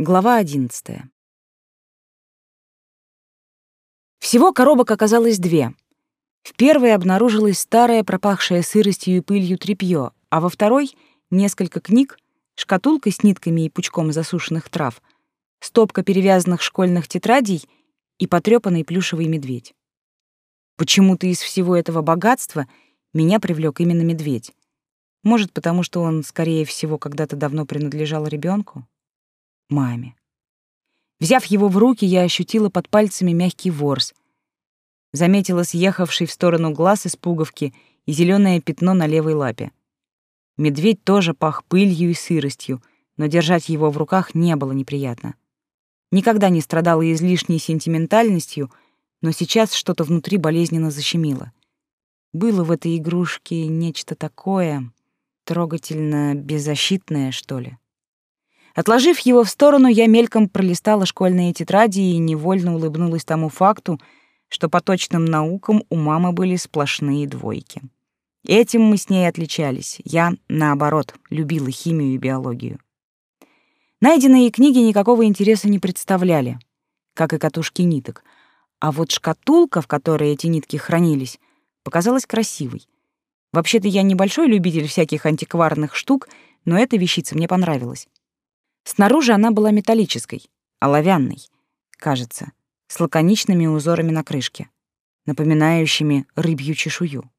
Глава одиннадцатая. Всего коробок оказалось две. В первой обнаружилось старое, пропахшее сыростью и пылью тряпье, а во второй — несколько книг, шкатулка с нитками и пучком засушенных трав, стопка перевязанных школьных тетрадей и потрёпанный плюшевый медведь. Почему-то из всего этого богатства меня привлек именно медведь. Может, потому что он, скорее всего, когда-то давно принадлежал ребенку? Маме. Взяв его в руки, я ощутила под пальцами мягкий ворс. Заметила съехавший в сторону глаз из пуговки и зеленое пятно на левой лапе. Медведь тоже пах пылью и сыростью, но держать его в руках не было неприятно. Никогда не страдала излишней сентиментальностью, но сейчас что-то внутри болезненно защемило. Было в этой игрушке нечто такое, трогательно беззащитное, что ли. Отложив его в сторону, я мельком пролистала школьные тетради и невольно улыбнулась тому факту, что по точным наукам у мамы были сплошные двойки. Этим мы с ней отличались. Я, наоборот, любила химию и биологию. Найденные книги никакого интереса не представляли, как и катушки ниток. А вот шкатулка, в которой эти нитки хранились, показалась красивой. Вообще-то я небольшой любитель всяких антикварных штук, но эта вещица мне понравилась. Снаружи она была металлической, оловянной, кажется, с лаконичными узорами на крышке, напоминающими рыбью чешую.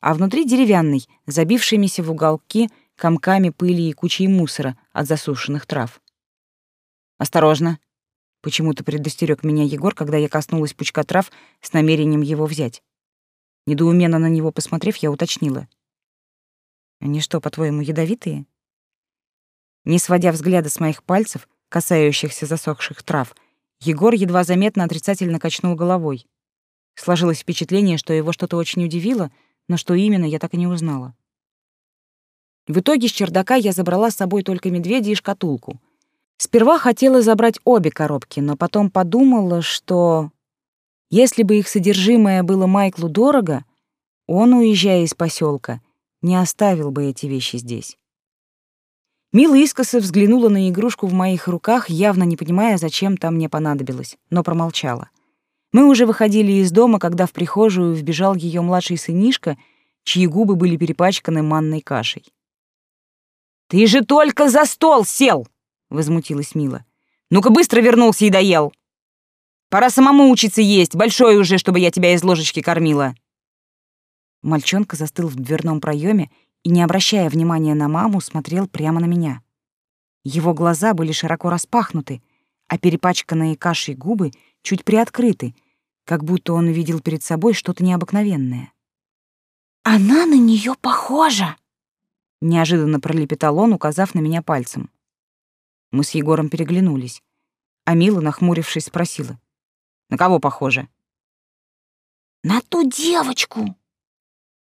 А внутри деревянной, забившимися в уголки комками пыли и кучей мусора от засушенных трав. «Осторожно!» — почему-то предостерег меня Егор, когда я коснулась пучка трав с намерением его взять. Недоуменно на него посмотрев, я уточнила. «Они что, по-твоему, ядовитые?» Не сводя взгляда с моих пальцев, касающихся засохших трав, Егор едва заметно отрицательно качнул головой. Сложилось впечатление, что его что-то очень удивило, но что именно, я так и не узнала. В итоге с чердака я забрала с собой только медведя и шкатулку. Сперва хотела забрать обе коробки, но потом подумала, что если бы их содержимое было Майклу дорого, он, уезжая из поселка, не оставил бы эти вещи здесь. Мила искоса взглянула на игрушку в моих руках, явно не понимая, зачем там мне понадобилось, но промолчала. Мы уже выходили из дома, когда в прихожую вбежал ее младший сынишка, чьи губы были перепачканы манной кашей. «Ты же только за стол сел!» — возмутилась Мила. «Ну-ка быстро вернулся и доел! Пора самому учиться есть, большой уже, чтобы я тебя из ложечки кормила!» Мальчонка застыл в дверном проеме и, не обращая внимания на маму, смотрел прямо на меня. Его глаза были широко распахнуты, а перепачканные кашей губы чуть приоткрыты, как будто он видел перед собой что-то необыкновенное. «Она на нее похожа!» — неожиданно пролепетал он, указав на меня пальцем. Мы с Егором переглянулись, а Мила, нахмурившись, спросила. «На кого похожа?» «На ту девочку!»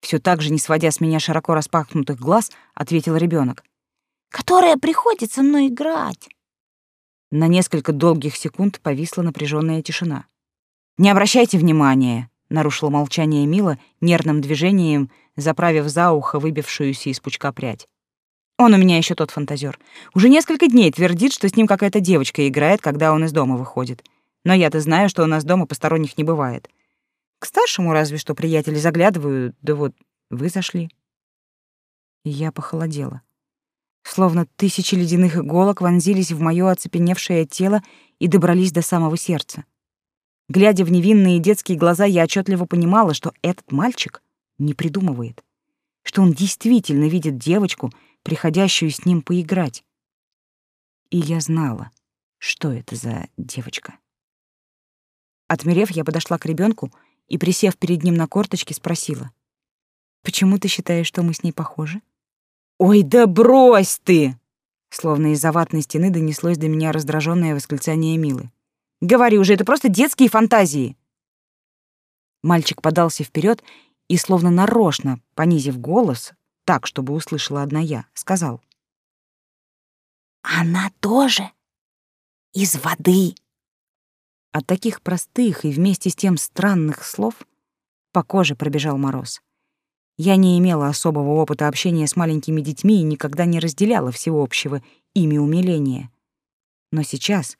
Все так же, не сводя с меня широко распахнутых глаз, ответил ребенок. «Которая приходит со мной играть». На несколько долгих секунд повисла напряженная тишина. «Не обращайте внимания», — нарушила молчание Мила нервным движением, заправив за ухо выбившуюся из пучка прядь. «Он у меня еще тот фантазер. Уже несколько дней твердит, что с ним какая-то девочка играет, когда он из дома выходит. Но я-то знаю, что у нас дома посторонних не бывает. К старшему разве что приятели заглядывают, да вот вы зашли. И я похолодела. Словно тысячи ледяных иголок вонзились в моё оцепеневшее тело и добрались до самого сердца. Глядя в невинные детские глаза, я отчетливо понимала, что этот мальчик не придумывает, что он действительно видит девочку, приходящую с ним поиграть. И я знала, что это за девочка. Отмерев, я подошла к ребенку и, присев перед ним на корточки, спросила. «Почему ты считаешь, что мы с ней похожи?» «Ой, да брось ты!» Словно из-за ватной стены донеслось до меня раздраженное восклицание Милы. «Говори уже, это просто детские фантазии!» Мальчик подался вперед и, словно нарочно, понизив голос, так, чтобы услышала одна я, сказал. «Она тоже из воды!» От таких простых и вместе с тем странных слов по коже пробежал мороз. Я не имела особого опыта общения с маленькими детьми и никогда не разделяла всего общего ими умиления. Но сейчас,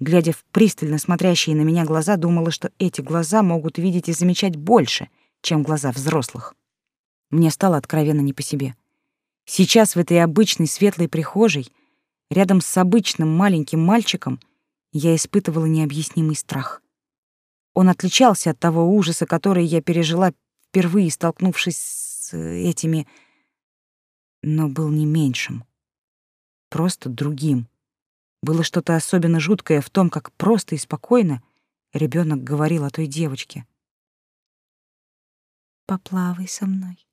глядя в пристально смотрящие на меня глаза, думала, что эти глаза могут видеть и замечать больше, чем глаза взрослых. Мне стало откровенно не по себе. Сейчас в этой обычной светлой прихожей, рядом с обычным маленьким мальчиком, я испытывала необъяснимый страх. Он отличался от того ужаса, который я пережила впервые, столкнувшись с этими, но был не меньшим, просто другим. Было что-то особенно жуткое в том, как просто и спокойно ребенок говорил о той девочке. «Поплавай со мной».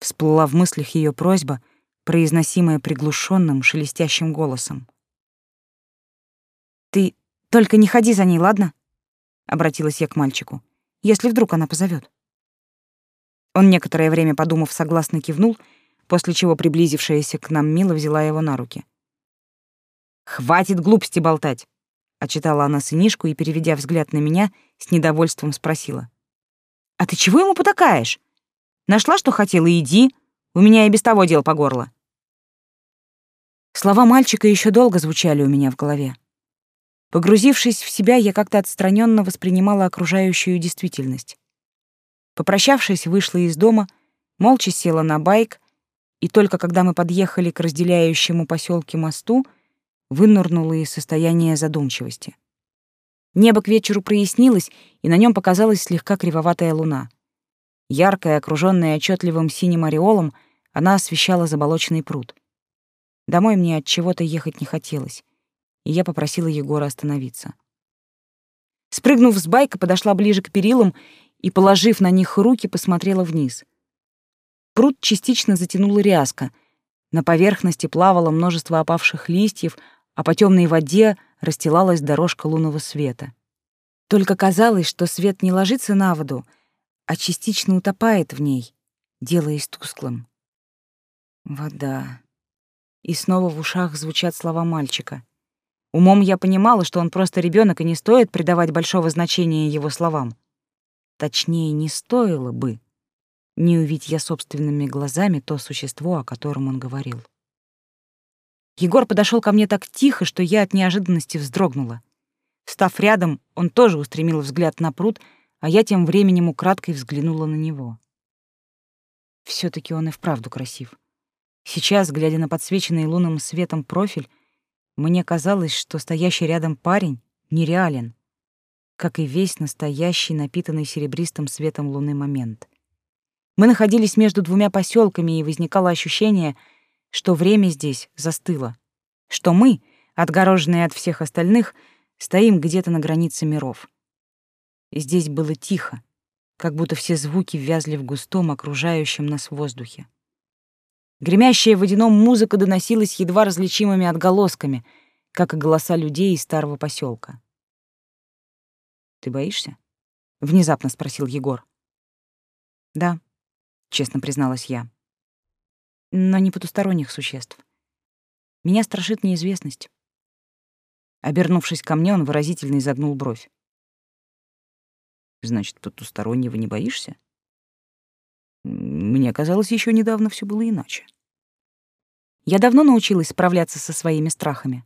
Всплыла в мыслях ее просьба, произносимая приглушенным, шелестящим голосом. «Ты только не ходи за ней, ладно?» — обратилась я к мальчику. «Если вдруг она позовет. Он некоторое время подумав, согласно кивнул, после чего приблизившаяся к нам Мила взяла его на руки. «Хватит глупости болтать!» — отчитала она сынишку и, переведя взгляд на меня, с недовольством спросила. «А ты чего ему потакаешь? Нашла, что хотела, иди. У меня и без того дел по горло». Слова мальчика еще долго звучали у меня в голове. Погрузившись в себя, я как-то отстраненно воспринимала окружающую действительность. Попрощавшись, вышла из дома, молча села на байк, и только когда мы подъехали к разделяющему поселке мосту, вынырнула из состояния задумчивости. Небо к вечеру прояснилось, и на нем показалась слегка кривоватая луна. Яркая, окруженная отчетливым синим ореолом, она освещала заболоченный пруд. Домой мне от чего-то ехать не хотелось и я попросила Егора остановиться. Спрыгнув с байка, подошла ближе к перилам и, положив на них руки, посмотрела вниз. Пруд частично затянула ряска. На поверхности плавало множество опавших листьев, а по темной воде расстилалась дорожка лунного света. Только казалось, что свет не ложится на воду, а частично утопает в ней, делаясь тусклым. Вода. И снова в ушах звучат слова мальчика. Умом я понимала, что он просто ребенок и не стоит придавать большого значения его словам. Точнее, не стоило бы. Не увидеть я собственными глазами то существо, о котором он говорил. Егор подошел ко мне так тихо, что я от неожиданности вздрогнула. Став рядом, он тоже устремил взгляд на пруд, а я тем временем украдкой взглянула на него. все таки он и вправду красив. Сейчас, глядя на подсвеченный лунным светом профиль, мне казалось, что стоящий рядом парень нереален, как и весь настоящий, напитанный серебристым светом луны момент. Мы находились между двумя поселками, и возникало ощущение, что время здесь застыло, что мы, отгороженные от всех остальных, стоим где-то на границе миров. Здесь было тихо, как будто все звуки ввязли в густом окружающем нас воздухе. Гремящая в водяном музыка доносилась едва различимыми отголосками, как и голоса людей из старого поселка. «Ты боишься?» — внезапно спросил Егор. «Да», — честно призналась я. «Но не потусторонних существ. Меня страшит неизвестность». Обернувшись ко мне, он выразительно изогнул бровь. «Значит, потустороннего не боишься?» Мне казалось, еще недавно все было иначе. Я давно научилась справляться со своими страхами.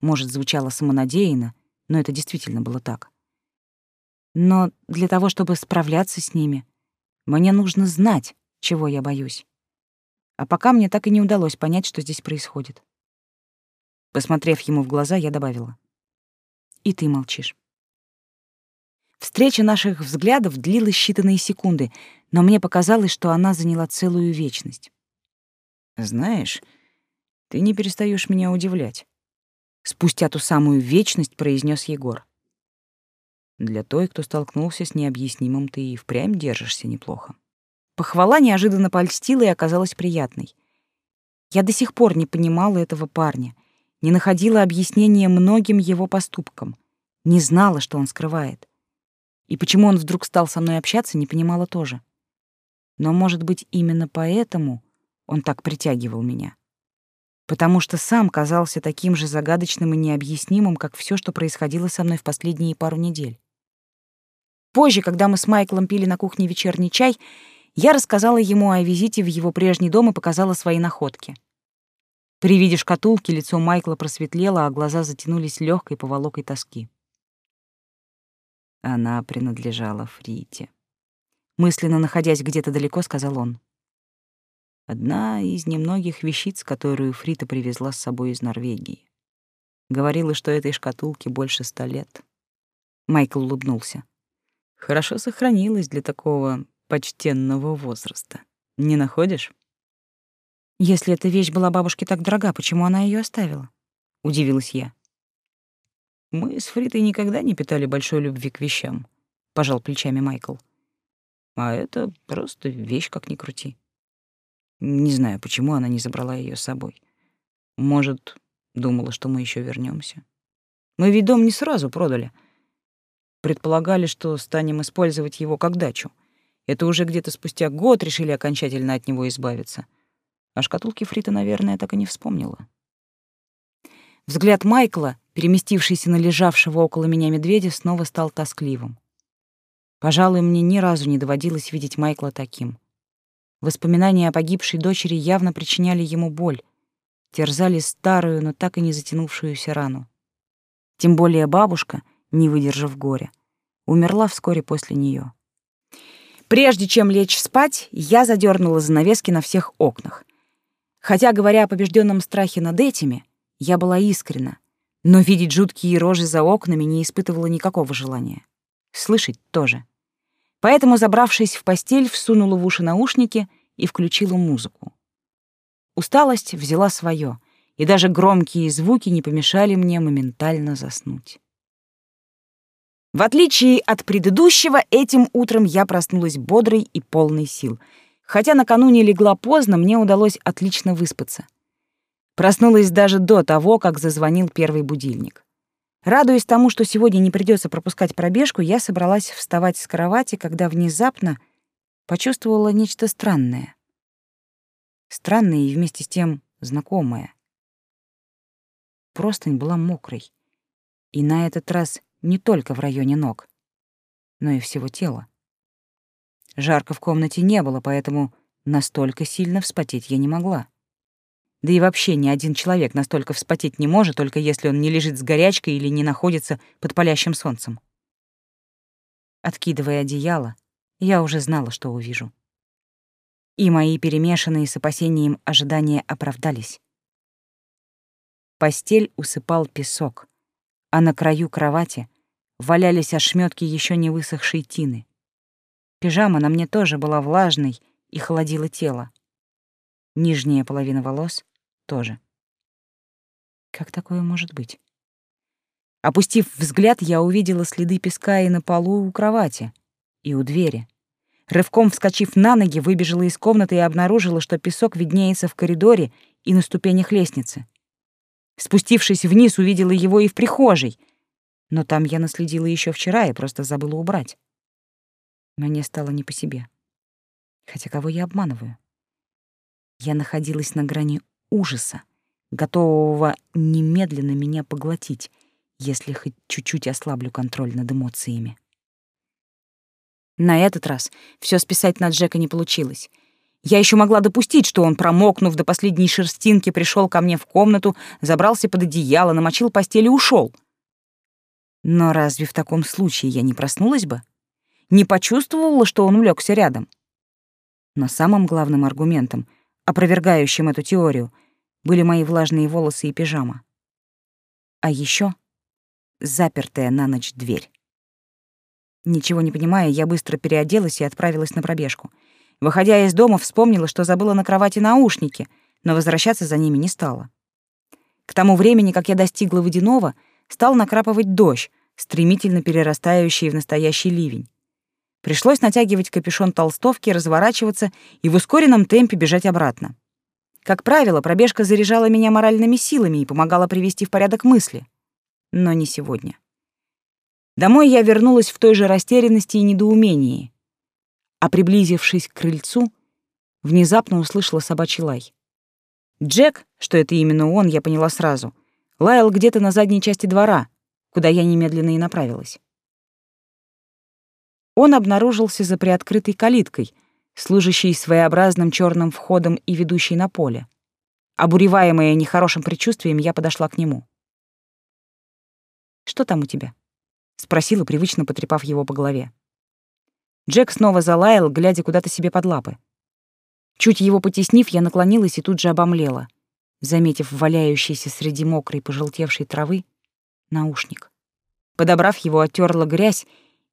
Может, звучало самонадеянно, но это действительно было так. Но для того, чтобы справляться с ними, мне нужно знать, чего я боюсь. А пока мне так и не удалось понять, что здесь происходит. Посмотрев ему в глаза, я добавила. «И ты молчишь». Встреча наших взглядов длилась считанные секунды, но мне показалось, что она заняла целую вечность. «Знаешь, ты не перестаешь меня удивлять», — спустя ту самую вечность произнес Егор. «Для той, кто столкнулся с необъяснимым, ты и впрямь держишься неплохо». Похвала неожиданно польстила и оказалась приятной. Я до сих пор не понимала этого парня, не находила объяснения многим его поступкам, не знала, что он скрывает. И почему он вдруг стал со мной общаться, не понимала тоже. Но, может быть, именно поэтому он так притягивал меня. Потому что сам казался таким же загадочным и необъяснимым, как все, что происходило со мной в последние пару недель. Позже, когда мы с Майклом пили на кухне вечерний чай, я рассказала ему о визите в его прежний дом и показала свои находки. При виде шкатулки лицо Майкла просветлело, а глаза затянулись легкой поволокой тоски. Она принадлежала Фрите. Мысленно находясь где-то далеко, сказал он. Одна из немногих вещиц, которую Фрита привезла с собой из Норвегии. Говорила, что этой шкатулке больше ста лет. Майкл улыбнулся. Хорошо сохранилась для такого почтенного возраста. Не находишь? Если эта вещь была бабушке так дорога, почему она ее оставила? Удивилась я. Мы с Фритой никогда не питали большой любви к вещам, пожал плечами Майкл. А это просто вещь, как ни крути. Не знаю, почему она не забрала ее с собой. Может, думала, что мы еще вернемся. Мы ведь дом не сразу продали. Предполагали, что станем использовать его как дачу. Это уже где-то спустя год решили окончательно от него избавиться. А шкатулки Фрита, наверное, так и не вспомнила. Взгляд Майкла, переместившийся на лежавшего около меня медведя, снова стал тоскливым. Пожалуй, мне ни разу не доводилось видеть Майкла таким. Воспоминания о погибшей дочери явно причиняли ему боль, терзали старую, но так и не затянувшуюся рану. Тем более бабушка, не выдержав горя, умерла вскоре после нее. Прежде чем лечь спать, я задернула занавески на всех окнах. Хотя, говоря о побежденном страхе над этими, я была искренна, но видеть жуткие рожи за окнами не испытывала никакого желания. Слышать тоже. Поэтому, забравшись в постель, всунула в уши наушники и включила музыку. Усталость взяла свое, и даже громкие звуки не помешали мне моментально заснуть. В отличие от предыдущего, этим утром я проснулась бодрой и полной сил. Хотя накануне легла поздно, мне удалось отлично выспаться. Проснулась даже до того, как зазвонил первый будильник. Радуясь тому, что сегодня не придется пропускать пробежку, я собралась вставать с кровати, когда внезапно почувствовала нечто странное. Странное и вместе с тем знакомое. Простынь была мокрой. И на этот раз не только в районе ног, но и всего тела. Жарко в комнате не было, поэтому настолько сильно вспотеть я не могла. Да и вообще ни один человек настолько вспотеть не может, только если он не лежит с горячкой или не находится под палящим солнцем. Откидывая одеяло, я уже знала, что увижу. И мои перемешанные с опасением ожидания оправдались. Постель усыпал песок, а на краю кровати валялись ошметки еще не высохшей тины. Пижама на мне тоже была влажной и холодила тело. Нижняя половина волос тоже. Как такое может быть? Опустив взгляд, я увидела следы песка и на полу у кровати, и у двери. Рывком вскочив на ноги, выбежала из комнаты и обнаружила, что песок виднеется в коридоре и на ступенях лестницы. Спустившись вниз, увидела его и в прихожей, но там я наследила еще вчера и просто забыла убрать. Мне стало не по себе. Хотя кого я обманываю? Я находилась на грани ужаса, готового немедленно меня поглотить, если хоть чуть-чуть ослаблю контроль над эмоциями. На этот раз все списать на Джека не получилось. Я еще могла допустить, что он, промокнув до последней шерстинки, пришел ко мне в комнату, забрался под одеяло, намочил постель и ушел. Но разве в таком случае я не проснулась бы? Не почувствовала, что он улегся рядом? Но самым главным аргументом, опровергающим эту теорию, были мои влажные волосы и пижама. А еще запертая на ночь дверь. Ничего не понимая, я быстро переоделась и отправилась на пробежку. Выходя из дома, вспомнила, что забыла на кровати наушники, но возвращаться за ними не стала. К тому времени, как я достигла водяного, стал накрапывать дождь, стремительно перерастающий в настоящий ливень. Пришлось натягивать капюшон толстовки, разворачиваться и в ускоренном темпе бежать обратно. Как правило, пробежка заряжала меня моральными силами и помогала привести в порядок мысли. Но не сегодня. Домой я вернулась в той же растерянности и недоумении. А приблизившись к крыльцу, внезапно услышала собачий лай. Джек, что это именно он, я поняла сразу, лаял где-то на задней части двора, куда я немедленно и направилась. Он обнаружился за приоткрытой калиткой — служащий своеобразным черным входом и ведущий на поле. Обуреваемая нехорошим предчувствием, я подошла к нему. «Что там у тебя?» — спросила, привычно потрепав его по голове. Джек снова залаял, глядя куда-то себе под лапы. Чуть его потеснив, я наклонилась и тут же обомлела, заметив валяющийся среди мокрой пожелтевшей травы наушник. Подобрав его, оттерла грязь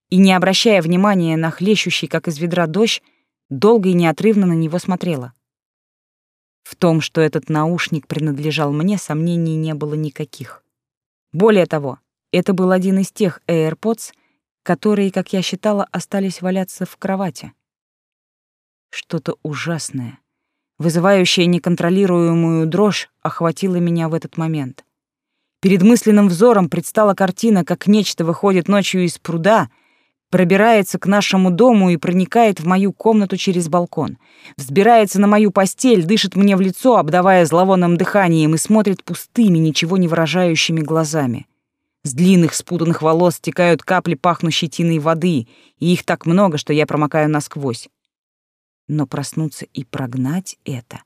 и, не обращая внимания на хлещущий, как из ведра, дождь, долго и неотрывно на него смотрела. В том, что этот наушник принадлежал мне, сомнений не было никаких. Более того, это был один из тех AirPods, которые, как я считала, остались валяться в кровати. Что-то ужасное, вызывающее неконтролируемую дрожь, охватило меня в этот момент. Перед мысленным взором предстала картина, как нечто выходит ночью из пруда — пробирается к нашему дому и проникает в мою комнату через балкон, взбирается на мою постель, дышит мне в лицо, обдавая зловонным дыханием и смотрит пустыми, ничего не выражающими глазами. С длинных спутанных волос стекают капли пахнущей тиной воды, и их так много, что я промокаю насквозь. Но проснуться и прогнать это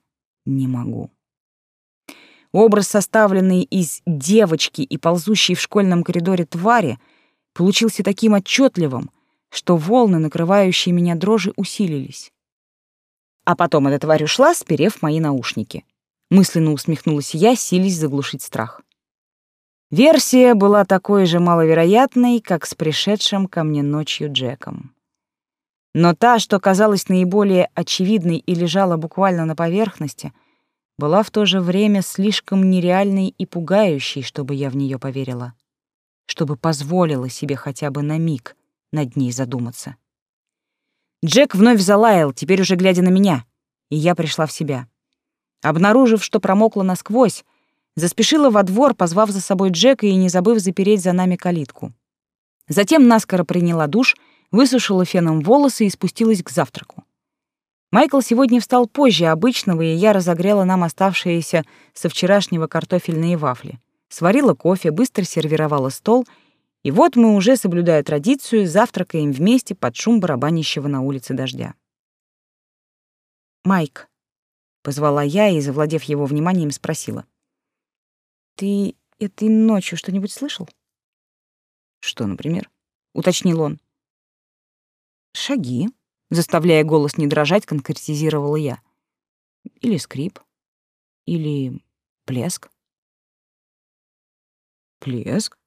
не могу. Образ, составленный из девочки и ползущей в школьном коридоре твари — получился таким отчетливым, что волны, накрывающие меня дрожи, усилились. А потом эта тварь ушла, сперев мои наушники. Мысленно усмехнулась я, силясь заглушить страх. Версия была такой же маловероятной, как с пришедшим ко мне ночью Джеком. Но та, что казалась наиболее очевидной и лежала буквально на поверхности, была в то же время слишком нереальной и пугающей, чтобы я в нее поверила чтобы позволила себе хотя бы на миг над ней задуматься. Джек вновь залаял, теперь уже глядя на меня, и я пришла в себя. Обнаружив, что промокла насквозь, заспешила во двор, позвав за собой Джека и не забыв запереть за нами калитку. Затем наскоро приняла душ, высушила феном волосы и спустилась к завтраку. Майкл сегодня встал позже обычного, и я разогрела нам оставшиеся со вчерашнего картофельные вафли сварила кофе, быстро сервировала стол, и вот мы уже, соблюдая традицию, завтракаем вместе под шум барабанящего на улице дождя. «Майк», — позвала я и, завладев его вниманием, спросила. «Ты этой ночью что-нибудь слышал?» «Что, например?» — уточнил он. «Шаги», — заставляя голос не дрожать, конкретизировала я. «Или скрип, или плеск». Плеск?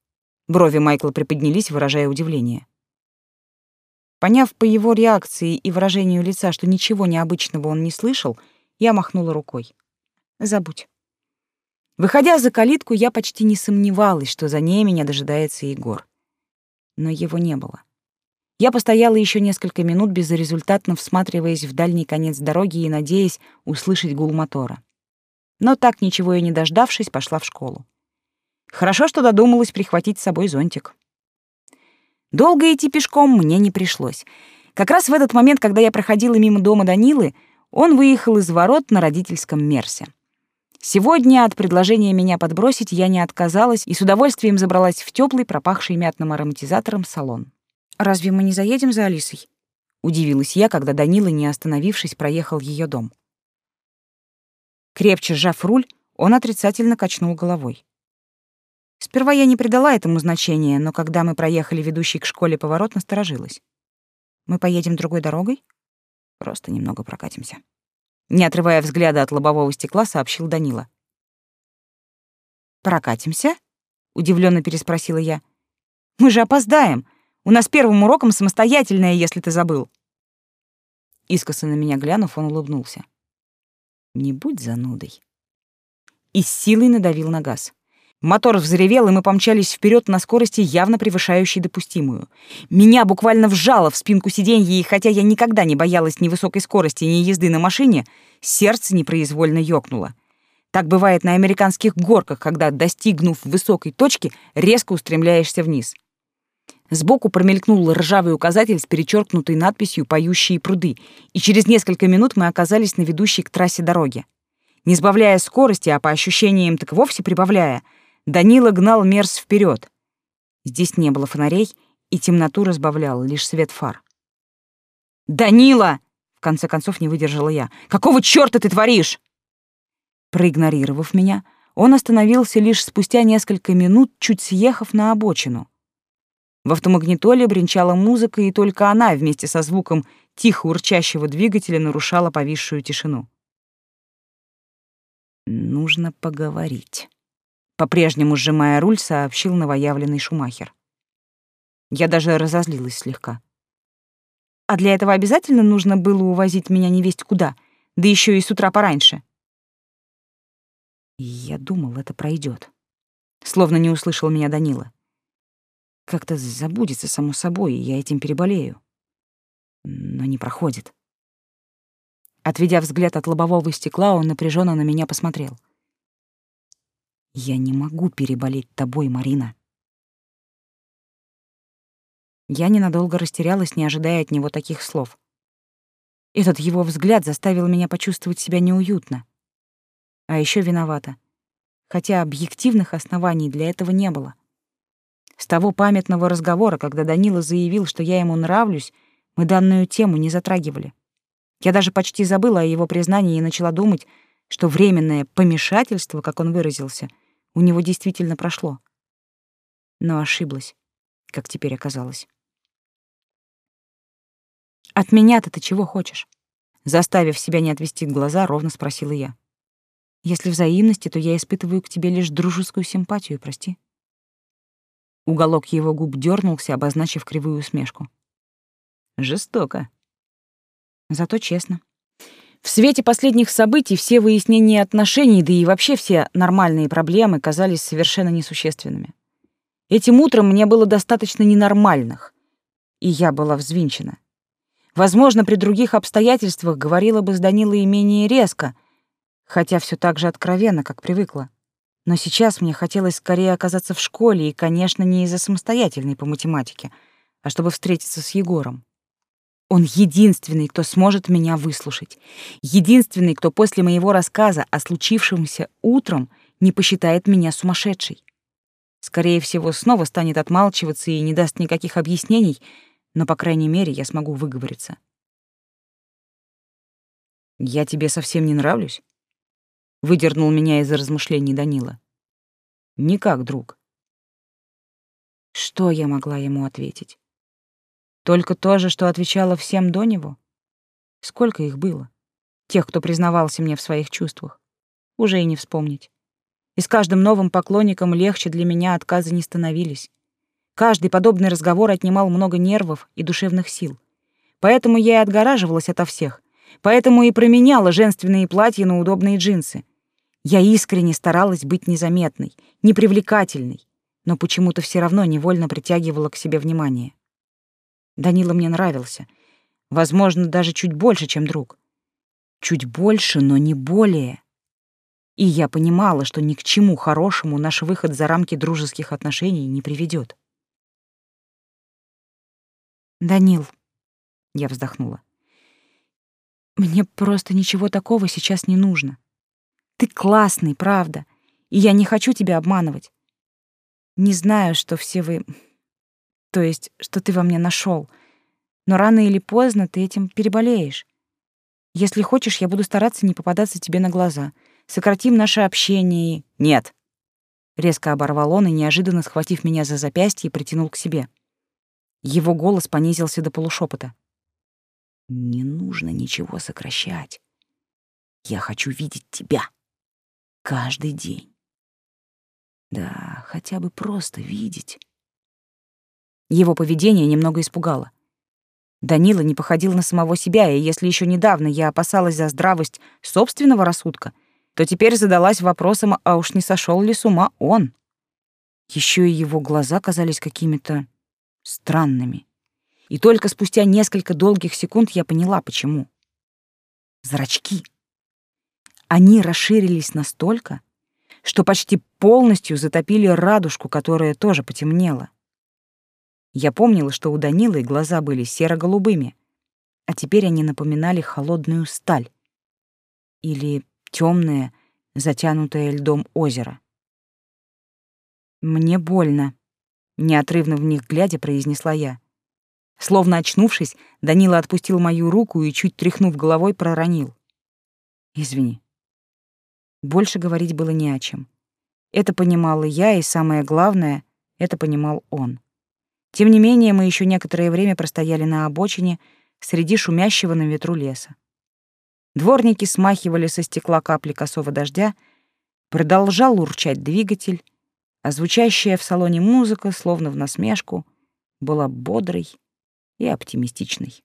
Брови Майкла приподнялись, выражая удивление. Поняв по его реакции и выражению лица, что ничего необычного он не слышал, я махнула рукой. Забудь. Выходя за калитку, я почти не сомневалась, что за ней меня дожидается Егор. Но его не было. Я постояла еще несколько минут, безрезультатно всматриваясь в дальний конец дороги и надеясь услышать гул мотора. Но так ничего и не дождавшись, пошла в школу. Хорошо, что додумалась прихватить с собой зонтик. Долго идти пешком мне не пришлось. Как раз в этот момент, когда я проходила мимо дома Данилы, он выехал из ворот на родительском Мерсе. Сегодня от предложения меня подбросить я не отказалась и с удовольствием забралась в теплый, пропахший мятным ароматизатором салон. «Разве мы не заедем за Алисой?» — удивилась я, когда Данила, не остановившись, проехал ее дом. Крепче сжав руль, он отрицательно качнул головой. Сперва я не придала этому значения, но когда мы проехали ведущий к школе поворот, насторожилась. Мы поедем другой дорогой? Просто немного прокатимся. Не отрывая взгляда от лобового стекла, сообщил Данила. «Прокатимся?» — удивленно переспросила я. «Мы же опоздаем. У нас первым уроком самостоятельное, если ты забыл». Искоса на меня глянув, он улыбнулся. «Не будь занудой». И силой надавил на газ. Мотор взревел, и мы помчались вперед на скорости, явно превышающей допустимую. Меня буквально вжало в спинку сиденья, и хотя я никогда не боялась ни высокой скорости, ни езды на машине, сердце непроизвольно ёкнуло. Так бывает на американских горках, когда, достигнув высокой точки, резко устремляешься вниз. Сбоку промелькнул ржавый указатель с перечеркнутой надписью «Поющие пруды», и через несколько минут мы оказались на ведущей к трассе дороге. Не сбавляя скорости, а по ощущениям так вовсе прибавляя — Данила гнал Мерс вперед. Здесь не было фонарей, и темноту разбавлял лишь свет фар. «Данила!» — в конце концов не выдержала я. «Какого чёрта ты творишь?» Проигнорировав меня, он остановился лишь спустя несколько минут, чуть съехав на обочину. В автомагнитоле бренчала музыка, и только она вместе со звуком тихо урчащего двигателя нарушала повисшую тишину. «Нужно поговорить», — по-прежнему сжимая руль, сообщил новоявленный Шумахер. Я даже разозлилась слегка. «А для этого обязательно нужно было увозить меня невесть куда, да еще и с утра пораньше?» Я думал, это пройдет. Словно не услышал меня Данила. Как-то забудется само собой, и я этим переболею. Но не проходит. Отведя взгляд от лобового стекла, он напряженно на меня посмотрел. «Я не могу переболеть тобой, Марина». Я ненадолго растерялась, не ожидая от него таких слов. Этот его взгляд заставил меня почувствовать себя неуютно. А еще виновата. Хотя объективных оснований для этого не было. С того памятного разговора, когда Данила заявил, что я ему нравлюсь, мы данную тему не затрагивали. Я даже почти забыла о его признании и начала думать, что временное помешательство, как он выразился, у него действительно прошло. Но ошиблась, как теперь оказалось. «От меня-то ты чего хочешь?» Заставив себя не отвести глаза, ровно спросила я. «Если взаимности, то я испытываю к тебе лишь дружескую симпатию, прости». Уголок его губ дернулся, обозначив кривую усмешку. «Жестоко», Зато честно. В свете последних событий все выяснения отношений, да и вообще все нормальные проблемы казались совершенно несущественными. Этим утром мне было достаточно ненормальных, и я была взвинчена. Возможно, при других обстоятельствах говорила бы с Данилой менее резко, хотя все так же откровенно, как привыкла. Но сейчас мне хотелось скорее оказаться в школе, и, конечно, не из-за самостоятельной по математике, а чтобы встретиться с Егором. Он единственный, кто сможет меня выслушать. Единственный, кто после моего рассказа о случившемся утром не посчитает меня сумасшедшей. Скорее всего, снова станет отмалчиваться и не даст никаких объяснений, но, по крайней мере, я смогу выговориться. «Я тебе совсем не нравлюсь?» — выдернул меня из размышлений Данила. «Никак, друг». Что я могла ему ответить? Только то же, что отвечала всем до него? Сколько их было? Тех, кто признавался мне в своих чувствах. Уже и не вспомнить. И с каждым новым поклонником легче для меня отказы не становились. Каждый подобный разговор отнимал много нервов и душевных сил. Поэтому я и отгораживалась ото всех. Поэтому и променяла женственные платья на удобные джинсы. Я искренне старалась быть незаметной, непривлекательной, но почему-то все равно невольно притягивала к себе внимание. Данила мне нравился. Возможно, даже чуть больше, чем друг. Чуть больше, но не более. И я понимала, что ни к чему хорошему наш выход за рамки дружеских отношений не приведет. «Данил», — я вздохнула, — «мне просто ничего такого сейчас не нужно. Ты классный, правда, и я не хочу тебя обманывать. Не знаю, что все вы то есть, что ты во мне нашел. Но рано или поздно ты этим переболеешь. Если хочешь, я буду стараться не попадаться тебе на глаза. Сократим наше общение и... Нет. Резко оборвал он и, неожиданно схватив меня за запястье, притянул к себе. Его голос понизился до полушепота. Не нужно ничего сокращать. Я хочу видеть тебя. Каждый день. Да, хотя бы просто видеть. Его поведение немного испугало. Данила не походил на самого себя, и если еще недавно я опасалась за здравость собственного рассудка, то теперь задалась вопросом, а уж не сошел ли с ума он. Еще и его глаза казались какими-то странными. И только спустя несколько долгих секунд я поняла, почему. Зрачки. Они расширились настолько, что почти полностью затопили радужку, которая тоже потемнела. Я помнила, что у Данилы глаза были серо-голубыми, а теперь они напоминали холодную сталь или темное, затянутое льдом озеро. «Мне больно», — неотрывно в них глядя произнесла я. Словно очнувшись, Данила отпустил мою руку и, чуть тряхнув головой, проронил. «Извини». Больше говорить было не о чем. Это понимала я, и самое главное, это понимал он. Тем не менее, мы еще некоторое время простояли на обочине среди шумящего на ветру леса. Дворники смахивали со стекла капли косого дождя, продолжал урчать двигатель, а звучащая в салоне музыка, словно в насмешку, была бодрой и оптимистичной.